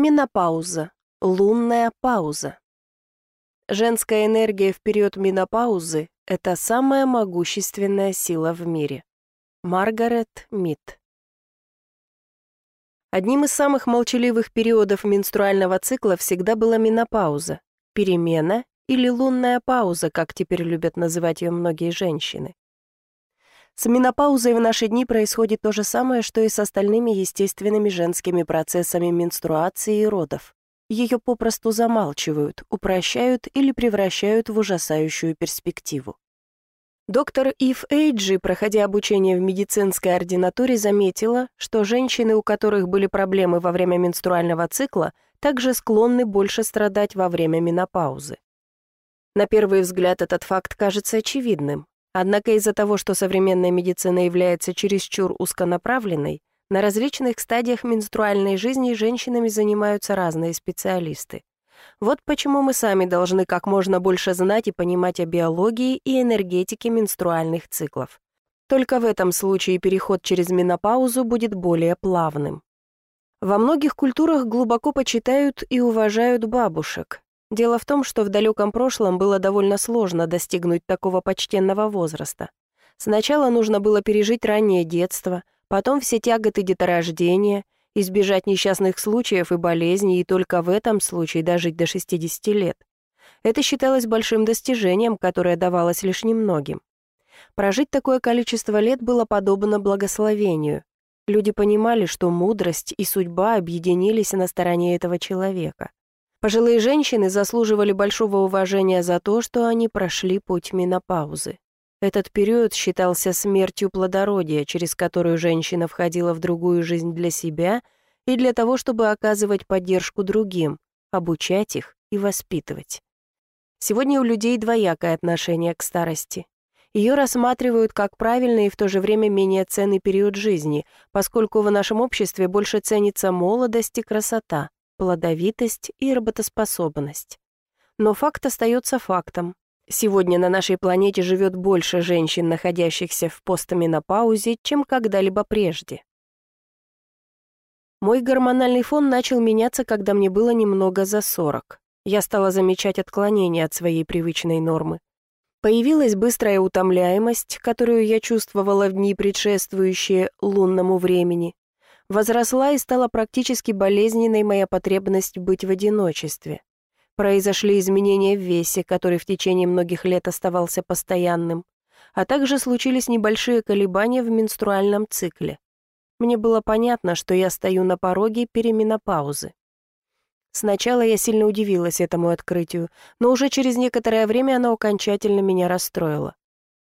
Менопауза. Лунная пауза. Женская энергия в период менопаузы – это самая могущественная сила в мире. Маргарет Мид. Одним из самых молчаливых периодов менструального цикла всегда была менопауза, перемена или лунная пауза, как теперь любят называть ее многие женщины. С менопаузой в наши дни происходит то же самое, что и с остальными естественными женскими процессами менструации и родов. Ее попросту замалчивают, упрощают или превращают в ужасающую перспективу. Доктор Ив Эйджи, проходя обучение в медицинской ординатуре, заметила, что женщины, у которых были проблемы во время менструального цикла, также склонны больше страдать во время менопаузы. На первый взгляд этот факт кажется очевидным, Однако из-за того, что современная медицина является чересчур узконаправленной, на различных стадиях менструальной жизни женщинами занимаются разные специалисты. Вот почему мы сами должны как можно больше знать и понимать о биологии и энергетике менструальных циклов. Только в этом случае переход через менопаузу будет более плавным. Во многих культурах глубоко почитают и уважают бабушек, Дело в том, что в далеком прошлом было довольно сложно достигнуть такого почтенного возраста. Сначала нужно было пережить раннее детство, потом все тяготы деторождения, избежать несчастных случаев и болезней, и только в этом случае дожить до 60 лет. Это считалось большим достижением, которое давалось лишь немногим. Прожить такое количество лет было подобно благословению. Люди понимали, что мудрость и судьба объединились на стороне этого человека. Пожилые женщины заслуживали большого уважения за то, что они прошли путь менопаузы. Этот период считался смертью плодородия, через которую женщина входила в другую жизнь для себя и для того, чтобы оказывать поддержку другим, обучать их и воспитывать. Сегодня у людей двоякое отношение к старости. Ее рассматривают как правильный и в то же время менее ценный период жизни, поскольку в нашем обществе больше ценится молодость и красота плодовитость и работоспособность. Но факт остается фактом. Сегодня на нашей планете живет больше женщин, находящихся в постаменопаузе, чем когда-либо прежде. Мой гормональный фон начал меняться, когда мне было немного за 40. Я стала замечать отклонения от своей привычной нормы. Появилась быстрая утомляемость, которую я чувствовала в дни, предшествующие лунному времени. Возросла и стала практически болезненной моя потребность быть в одиночестве. Произошли изменения в весе, который в течение многих лет оставался постоянным, а также случились небольшие колебания в менструальном цикле. Мне было понятно, что я стою на пороге переменопаузы. Сначала я сильно удивилась этому открытию, но уже через некоторое время оно окончательно меня расстроило.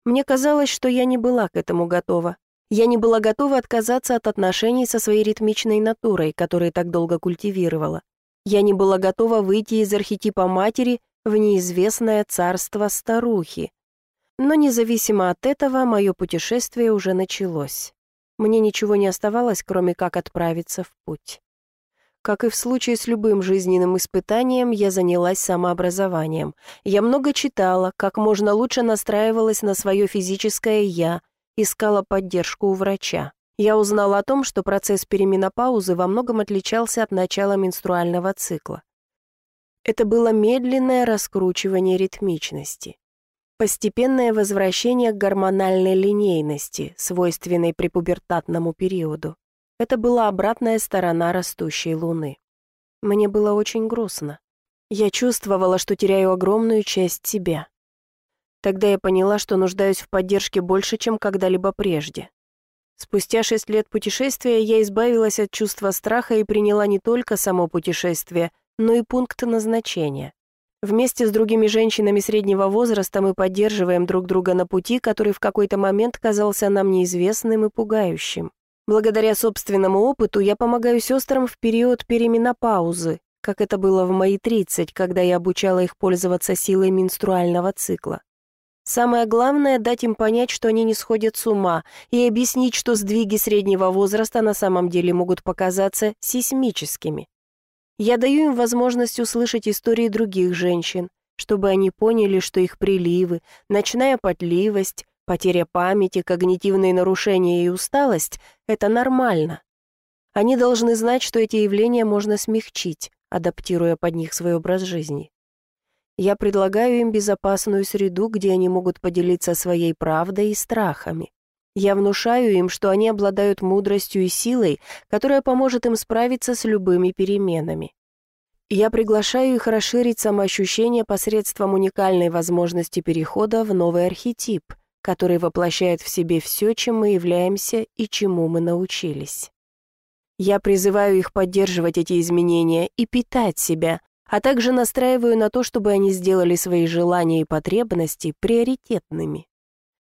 Мне казалось, что я не была к этому готова, я не была готова отказаться от отношений со своей ритмичной натурой, которую так долго культивировала. Я не была готова выйти из архетипа матери в неизвестное царство старухи. Но независимо от этого, мое путешествие уже началось. Мне ничего не оставалось, кроме как отправиться в путь. Как и в случае с любым жизненным испытанием, я занялась самообразованием. Я много читала, как можно лучше настраивалась на свое физическое «я», искала поддержку у врача. Я узнала о том, что процесс переменопаузы во многом отличался от начала менструального цикла. Это было медленное раскручивание ритмичности. Постепенное возвращение к гормональной линейности, свойственной препубертатному периоду. Это была обратная сторона растущей луны. Мне было очень грустно. Я чувствовала, что теряю огромную часть себя. Тогда я поняла, что нуждаюсь в поддержке больше, чем когда-либо прежде. Спустя шесть лет путешествия я избавилась от чувства страха и приняла не только само путешествие, но и пункт назначения. Вместе с другими женщинами среднего возраста мы поддерживаем друг друга на пути, который в какой-то момент казался нам неизвестным и пугающим. Благодаря собственному опыту я помогаю сестрам в период переменопаузы, как это было в мои 30, когда я обучала их пользоваться силой менструального цикла. Самое главное — дать им понять, что они не сходят с ума, и объяснить, что сдвиги среднего возраста на самом деле могут показаться сейсмическими. Я даю им возможность услышать истории других женщин, чтобы они поняли, что их приливы, ночная потливость, потеря памяти, когнитивные нарушения и усталость — это нормально. Они должны знать, что эти явления можно смягчить, адаптируя под них свой образ жизни. Я предлагаю им безопасную среду, где они могут поделиться своей правдой и страхами. Я внушаю им, что они обладают мудростью и силой, которая поможет им справиться с любыми переменами. Я приглашаю их расширить самоощущение посредством уникальной возможности перехода в новый архетип, который воплощает в себе все, чем мы являемся и чему мы научились. Я призываю их поддерживать эти изменения и питать себя, а также настраиваю на то, чтобы они сделали свои желания и потребности приоритетными.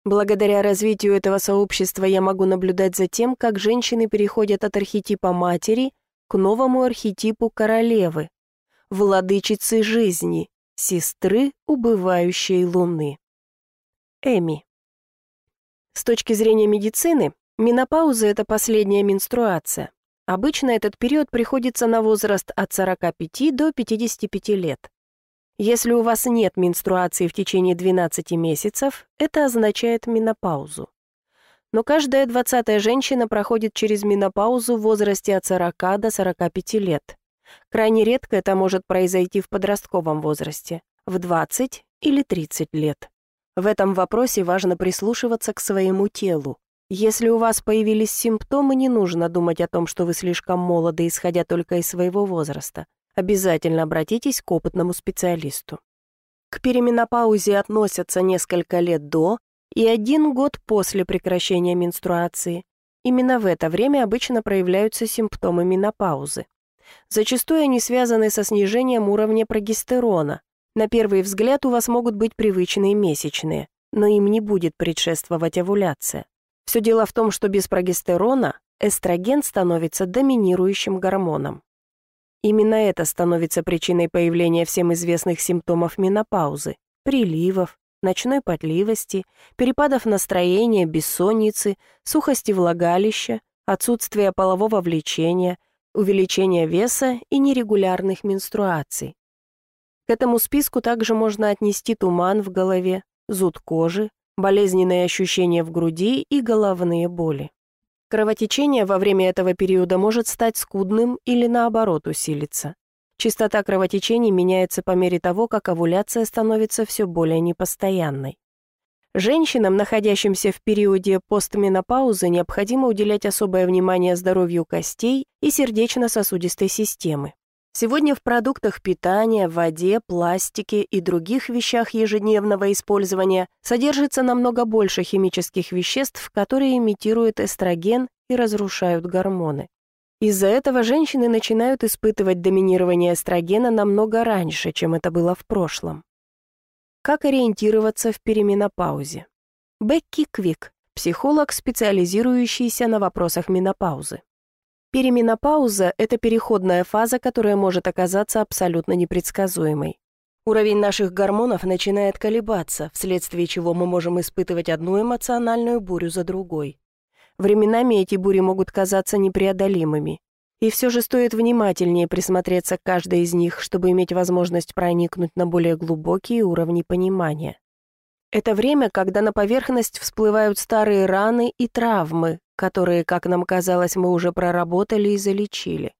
Благодаря развитию этого сообщества я могу наблюдать за тем, как женщины переходят от архетипа матери к новому архетипу королевы, владычицы жизни, сестры убывающей луны. Эми. С точки зрения медицины, менопауза – это последняя менструация. Обычно этот период приходится на возраст от 45 до 55 лет. Если у вас нет менструации в течение 12 месяцев, это означает менопаузу. Но каждая двадцатая женщина проходит через менопаузу в возрасте от 40 до 45 лет. Крайне редко это может произойти в подростковом возрасте, в 20 или 30 лет. В этом вопросе важно прислушиваться к своему телу. Если у вас появились симптомы, не нужно думать о том, что вы слишком молоды, исходя только из своего возраста. Обязательно обратитесь к опытному специалисту. К переменопаузе относятся несколько лет до и один год после прекращения менструации. Именно в это время обычно проявляются симптомы менопаузы. Зачастую они связаны со снижением уровня прогестерона. На первый взгляд у вас могут быть привычные месячные, но им не будет предшествовать овуляция. Все дело в том, что без прогестерона эстроген становится доминирующим гормоном. Именно это становится причиной появления всем известных симптомов менопаузы, приливов, ночной потливости, перепадов настроения, бессонницы, сухости влагалища, отсутствия полового влечения, увеличения веса и нерегулярных менструаций. К этому списку также можно отнести туман в голове, зуд кожи, болезненные ощущения в груди и головные боли. Кровотечение во время этого периода может стать скудным или наоборот усилиться. Частота кровотечений меняется по мере того, как овуляция становится все более непостоянной. Женщинам, находящимся в периоде постменопаузы, необходимо уделять особое внимание здоровью костей и сердечно-сосудистой системы. Сегодня в продуктах питания, воде, пластике и других вещах ежедневного использования содержится намного больше химических веществ, которые имитируют эстроген и разрушают гормоны. Из-за этого женщины начинают испытывать доминирование эстрогена намного раньше, чем это было в прошлом. Как ориентироваться в переменопаузе? Бекки Квик, психолог, специализирующийся на вопросах менопаузы. Переменопауза – это переходная фаза, которая может оказаться абсолютно непредсказуемой. Уровень наших гормонов начинает колебаться, вследствие чего мы можем испытывать одну эмоциональную бурю за другой. Временами эти бури могут казаться непреодолимыми. И все же стоит внимательнее присмотреться к каждой из них, чтобы иметь возможность проникнуть на более глубокие уровни понимания. Это время, когда на поверхность всплывают старые раны и травмы, которые, как нам казалось, мы уже проработали и залечили.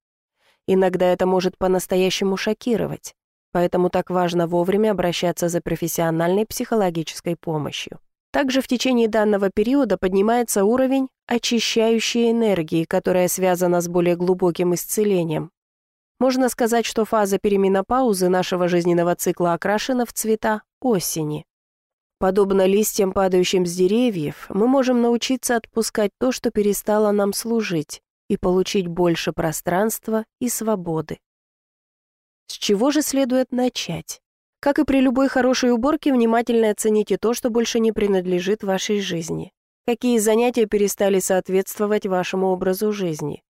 Иногда это может по-настоящему шокировать, поэтому так важно вовремя обращаться за профессиональной психологической помощью. Также в течение данного периода поднимается уровень очищающей энергии, которая связана с более глубоким исцелением. Можно сказать, что фаза переменопаузы нашего жизненного цикла окрашена в цвета осени. Подобно листьям, падающим с деревьев, мы можем научиться отпускать то, что перестало нам служить, и получить больше пространства и свободы. С чего же следует начать? Как и при любой хорошей уборке, внимательно оцените то, что больше не принадлежит вашей жизни. Какие занятия перестали соответствовать вашему образу жизни?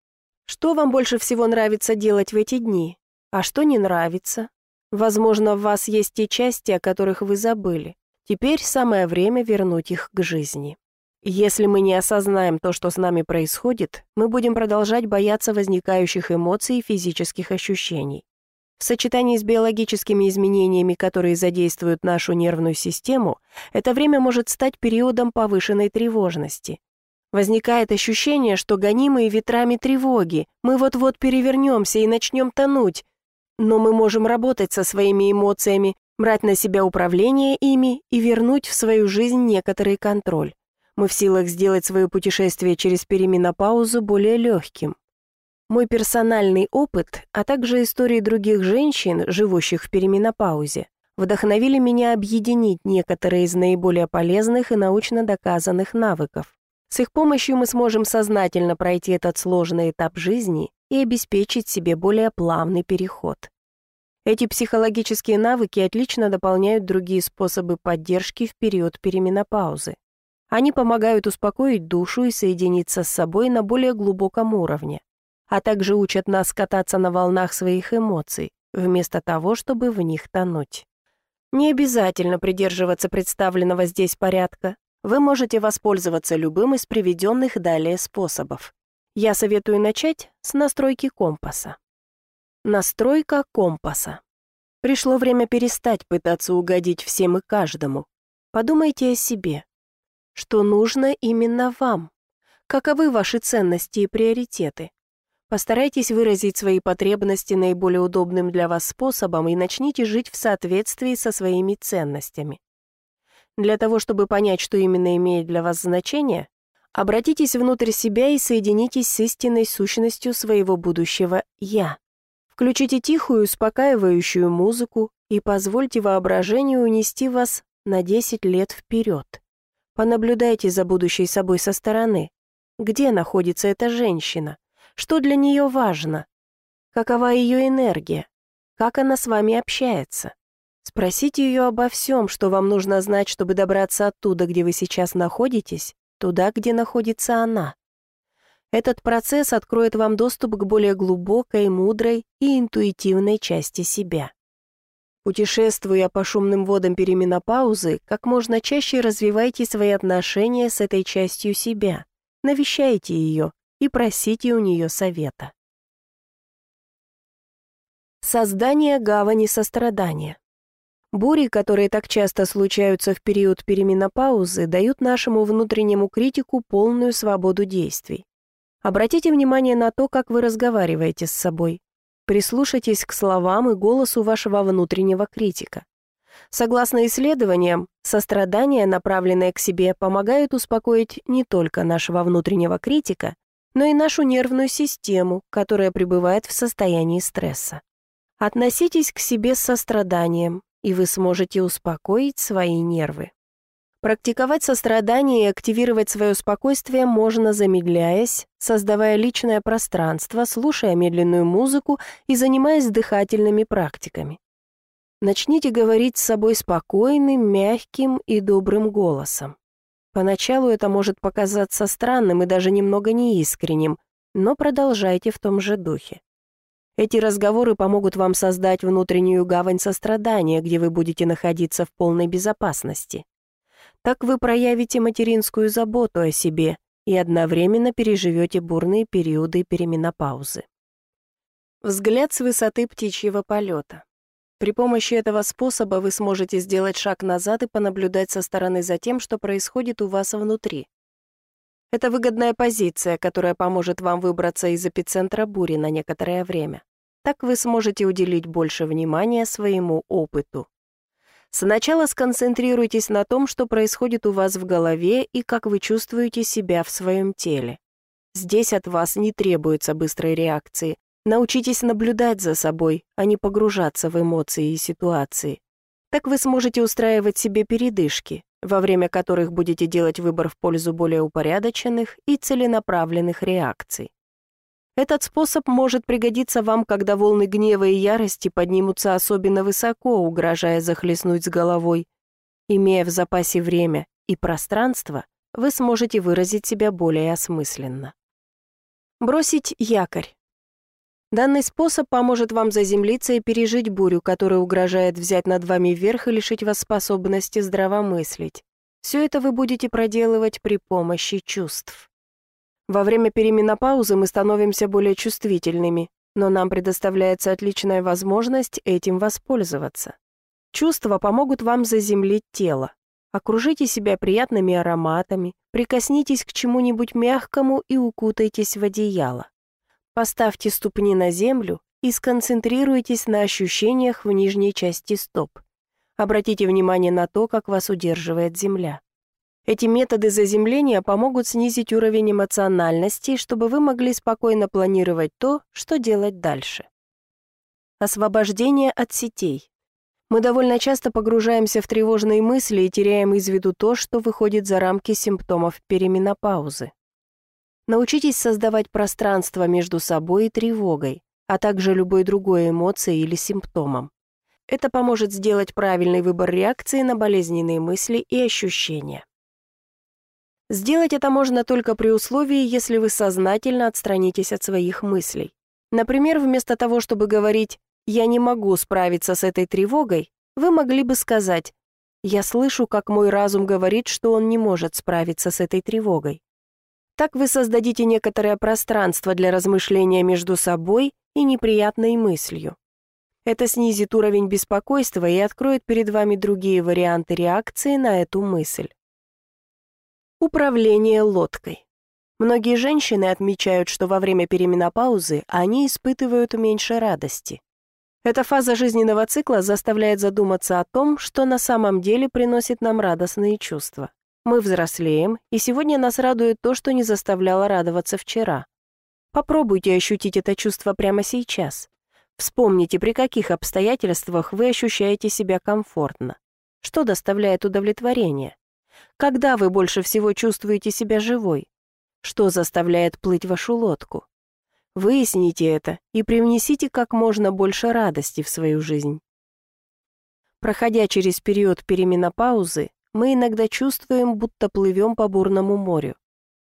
Что вам больше всего нравится делать в эти дни? А что не нравится? Возможно, в вас есть те части, о которых вы забыли. Теперь самое время вернуть их к жизни. Если мы не осознаем то, что с нами происходит, мы будем продолжать бояться возникающих эмоций и физических ощущений. В сочетании с биологическими изменениями, которые задействуют нашу нервную систему, это время может стать периодом повышенной тревожности. Возникает ощущение, что гонимые ветрами тревоги, мы вот-вот перевернемся и начнем тонуть. Но мы можем работать со своими эмоциями, брать на себя управление ими и вернуть в свою жизнь некоторый контроль. Мы в силах сделать свое путешествие через переменопаузу более легким. Мой персональный опыт, а также истории других женщин, живущих в переменопаузе, вдохновили меня объединить некоторые из наиболее полезных и научно доказанных навыков. С их помощью мы сможем сознательно пройти этот сложный этап жизни и обеспечить себе более плавный переход. Эти психологические навыки отлично дополняют другие способы поддержки в период переменопаузы. Они помогают успокоить душу и соединиться с собой на более глубоком уровне, а также учат нас кататься на волнах своих эмоций, вместо того, чтобы в них тонуть. Не обязательно придерживаться представленного здесь порядка. Вы можете воспользоваться любым из приведенных далее способов. Я советую начать с настройки компаса. Настройка компаса. Пришло время перестать пытаться угодить всем и каждому. Подумайте о себе. Что нужно именно вам? Каковы ваши ценности и приоритеты? Постарайтесь выразить свои потребности наиболее удобным для вас способом и начните жить в соответствии со своими ценностями. Для того, чтобы понять, что именно имеет для вас значение, обратитесь внутрь себя и соединитесь с истинной сущностью своего будущего «Я». Включите тихую, успокаивающую музыку и позвольте воображению унести вас на 10 лет вперед. Понаблюдайте за будущей собой со стороны. Где находится эта женщина? Что для нее важно? Какова ее энергия? Как она с вами общается? Спросите ее обо всем, что вам нужно знать, чтобы добраться оттуда, где вы сейчас находитесь, туда, где находится она. Этот процесс откроет вам доступ к более глубокой, мудрой и интуитивной части себя. Путешествуя по шумным водам переменопаузы, как можно чаще развивайте свои отношения с этой частью себя, навещайте ее и просите у нее совета. Создание гавани сострадания. Бури, которые так часто случаются в период переменопаузы, дают нашему внутреннему критику полную свободу действий. Обратите внимание на то, как вы разговариваете с собой. Прислушайтесь к словам и голосу вашего внутреннего критика. Согласно исследованиям, сострадание, направленное к себе, помогает успокоить не только нашего внутреннего критика, но и нашу нервную систему, которая пребывает в состоянии стресса. Относитесь к себе с состраданием, и вы сможете успокоить свои нервы. Практиковать сострадание и активировать свое спокойствие можно замедляясь, создавая личное пространство, слушая медленную музыку и занимаясь дыхательными практиками. Начните говорить с собой спокойным, мягким и добрым голосом. Поначалу это может показаться странным и даже немного неискренним, но продолжайте в том же духе. Эти разговоры помогут вам создать внутреннюю гавань сострадания, где вы будете находиться в полной безопасности. Так вы проявите материнскую заботу о себе и одновременно переживете бурные периоды переменопаузы. Взгляд с высоты птичьего полета. При помощи этого способа вы сможете сделать шаг назад и понаблюдать со стороны за тем, что происходит у вас внутри. Это выгодная позиция, которая поможет вам выбраться из эпицентра бури на некоторое время. Так вы сможете уделить больше внимания своему опыту. Сначала сконцентрируйтесь на том, что происходит у вас в голове и как вы чувствуете себя в своем теле. Здесь от вас не требуется быстрой реакции. Научитесь наблюдать за собой, а не погружаться в эмоции и ситуации. Так вы сможете устраивать себе передышки, во время которых будете делать выбор в пользу более упорядоченных и целенаправленных реакций. Этот способ может пригодиться вам, когда волны гнева и ярости поднимутся особенно высоко, угрожая захлестнуть с головой. Имея в запасе время и пространство, вы сможете выразить себя более осмысленно. Бросить якорь. Данный способ поможет вам заземлиться и пережить бурю, которая угрожает взять над вами верх и лишить вас способности здравомыслить. Все это вы будете проделывать при помощи чувств. Во время переменопаузы мы становимся более чувствительными, но нам предоставляется отличная возможность этим воспользоваться. Чувства помогут вам заземлить тело. Окружите себя приятными ароматами, прикоснитесь к чему-нибудь мягкому и укутайтесь в одеяло. Поставьте ступни на землю и сконцентрируйтесь на ощущениях в нижней части стоп. Обратите внимание на то, как вас удерживает земля. Эти методы заземления помогут снизить уровень эмоциональности, чтобы вы могли спокойно планировать то, что делать дальше. Освобождение от сетей. Мы довольно часто погружаемся в тревожные мысли и теряем из виду то, что выходит за рамки симптомов переменопаузы. Научитесь создавать пространство между собой и тревогой, а также любой другой эмоцией или симптомом. Это поможет сделать правильный выбор реакции на болезненные мысли и ощущения. Сделать это можно только при условии, если вы сознательно отстранитесь от своих мыслей. Например, вместо того, чтобы говорить «я не могу справиться с этой тревогой», вы могли бы сказать «я слышу, как мой разум говорит, что он не может справиться с этой тревогой». Так вы создадите некоторое пространство для размышления между собой и неприятной мыслью. Это снизит уровень беспокойства и откроет перед вами другие варианты реакции на эту мысль. Управление лодкой. Многие женщины отмечают, что во время переменопаузы они испытывают меньше радости. Эта фаза жизненного цикла заставляет задуматься о том, что на самом деле приносит нам радостные чувства. Мы взрослеем, и сегодня нас радует то, что не заставляло радоваться вчера. Попробуйте ощутить это чувство прямо сейчас. Вспомните, при каких обстоятельствах вы ощущаете себя комфортно. Что доставляет удовлетворение? Когда вы больше всего чувствуете себя живой? Что заставляет плыть вашу лодку? Выясните это и привнесите как можно больше радости в свою жизнь. Проходя через период переменопаузы, мы иногда чувствуем, будто плывем по бурному морю.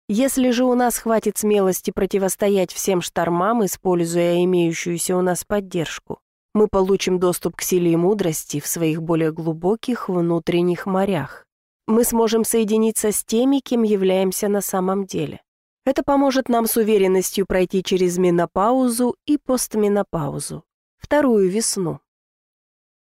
Если же у нас хватит смелости противостоять всем штормам, используя имеющуюся у нас поддержку, мы получим доступ к силе и мудрости в своих более глубоких внутренних морях. Мы сможем соединиться с теми, кем являемся на самом деле. Это поможет нам с уверенностью пройти через менопаузу и постменопаузу, вторую весну.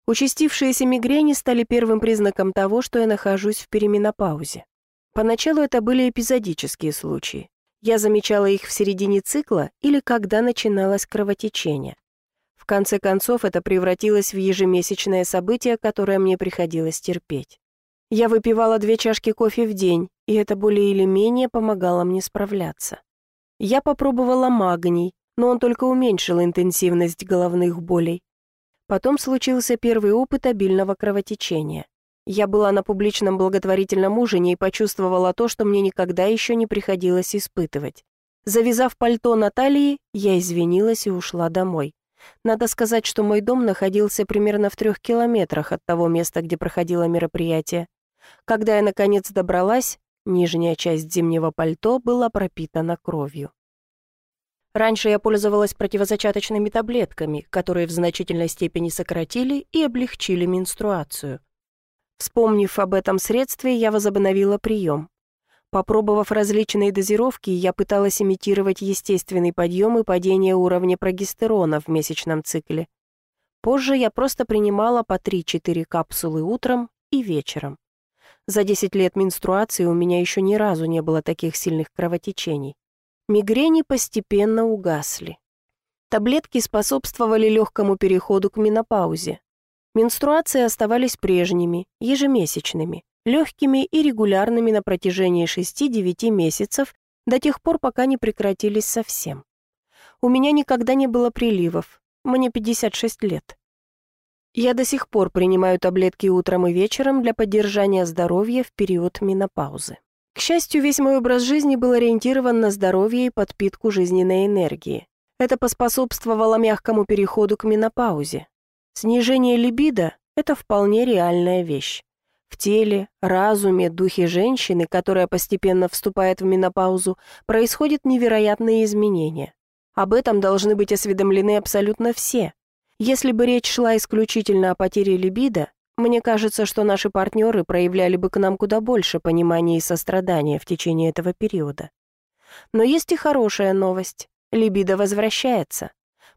Участившиеся мигрени стали первым признаком того, что я нахожусь в переменопаузе. Поначалу это были эпизодические случаи. Я замечала их в середине цикла или когда начиналось кровотечение. В конце концов, это превратилось в ежемесячное событие, которое мне приходилось терпеть. Я выпивала две чашки кофе в день, и это более или менее помогало мне справляться. Я попробовала магний, но он только уменьшил интенсивность головных болей. Потом случился первый опыт обильного кровотечения. Я была на публичном благотворительном ужине и почувствовала то, что мне никогда еще не приходилось испытывать. Завязав пальто на талии, я извинилась и ушла домой. Надо сказать, что мой дом находился примерно в трех километрах от того места, где проходило мероприятие. Когда я, наконец, добралась, нижняя часть зимнего пальто была пропитана кровью. Раньше я пользовалась противозачаточными таблетками, которые в значительной степени сократили и облегчили менструацию. Вспомнив об этом средстве, я возобновила прием. Попробовав различные дозировки, я пыталась имитировать естественный подъем и падение уровня прогестерона в месячном цикле. Позже я просто принимала по 3-4 капсулы утром и вечером. За 10 лет менструации у меня еще ни разу не было таких сильных кровотечений. Мигрени постепенно угасли. Таблетки способствовали легкому переходу к менопаузе. Менструации оставались прежними, ежемесячными, легкими и регулярными на протяжении 6-9 месяцев до тех пор, пока не прекратились совсем. У меня никогда не было приливов, мне 56 лет. Я до сих пор принимаю таблетки утром и вечером для поддержания здоровья в период менопаузы. К счастью, весь мой образ жизни был ориентирован на здоровье и подпитку жизненной энергии. Это поспособствовало мягкому переходу к менопаузе. Снижение либидо – это вполне реальная вещь. В теле, разуме, духе женщины, которая постепенно вступает в менопаузу, происходят невероятные изменения. Об этом должны быть осведомлены абсолютно все, если бы речь шла исключительно о потере либидо, мне кажется, что наши партнеры проявляли бы к нам куда больше понимания и сострадания в течение этого периода. Но есть и хорошая новость. Либидо возвращается.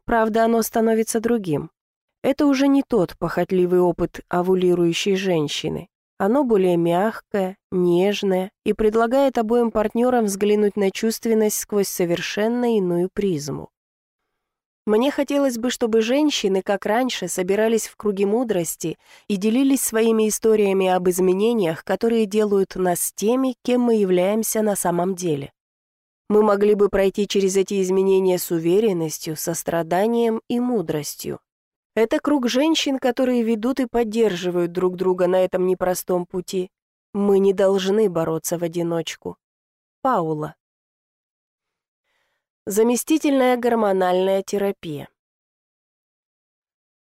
Правда, оно становится другим. Это уже не тот похотливый опыт овулирующей женщины. Оно более мягкое, нежное и предлагает обоим партнерам взглянуть на чувственность сквозь совершенно иную призму. Мне хотелось бы, чтобы женщины, как раньше, собирались в круги мудрости и делились своими историями об изменениях, которые делают нас теми, кем мы являемся на самом деле. Мы могли бы пройти через эти изменения с уверенностью, состраданием и мудростью. Это круг женщин, которые ведут и поддерживают друг друга на этом непростом пути. Мы не должны бороться в одиночку. Паула. Заместительная гормональная терапия.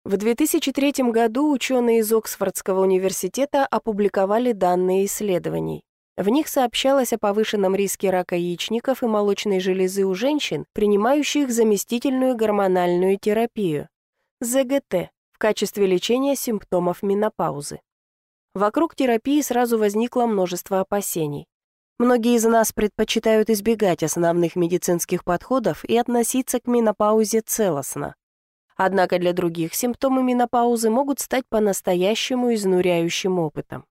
В 2003 году ученые из Оксфордского университета опубликовали данные исследований. В них сообщалось о повышенном риске рака яичников и молочной железы у женщин, принимающих заместительную гормональную терапию. ЗГТ в качестве лечения симптомов менопаузы. Вокруг терапии сразу возникло множество опасений. Многие из нас предпочитают избегать основных медицинских подходов и относиться к менопаузе целостно. Однако для других симптомы менопаузы могут стать по-настоящему изнуряющим опытом.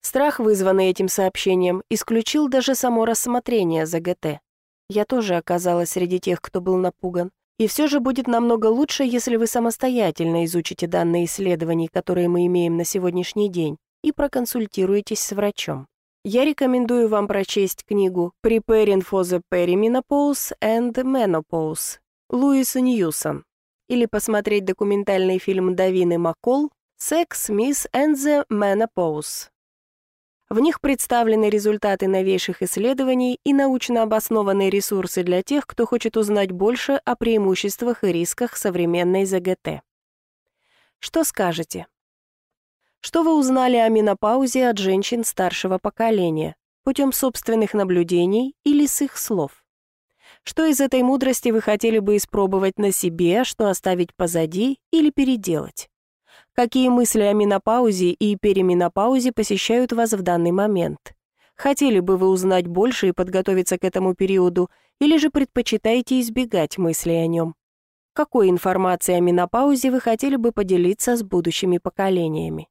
Страх, вызванный этим сообщением, исключил даже само рассмотрение ЗГТ. Я тоже оказалась среди тех, кто был напуган. И все же будет намного лучше, если вы самостоятельно изучите данные исследований, которые мы имеем на сегодняшний день, и проконсультируетесь с врачом. Я рекомендую вам прочесть книгу «Preparing for the Perimenopause and Menopause» Луиса Ньюсон или посмотреть документальный фильм Давины Маккол «Sex, Miss and the Menopause». В них представлены результаты новейших исследований и научно обоснованные ресурсы для тех, кто хочет узнать больше о преимуществах и рисках современной ЗГТ. Что скажете? Что вы узнали о менопаузе от женщин старшего поколения, путем собственных наблюдений или с их слов? Что из этой мудрости вы хотели бы испробовать на себе, что оставить позади или переделать? Какие мысли о менопаузе и переменопаузе посещают вас в данный момент? Хотели бы вы узнать больше и подготовиться к этому периоду, или же предпочитаете избегать мыслей о нем? Какой информацией о менопаузе вы хотели бы поделиться с будущими поколениями?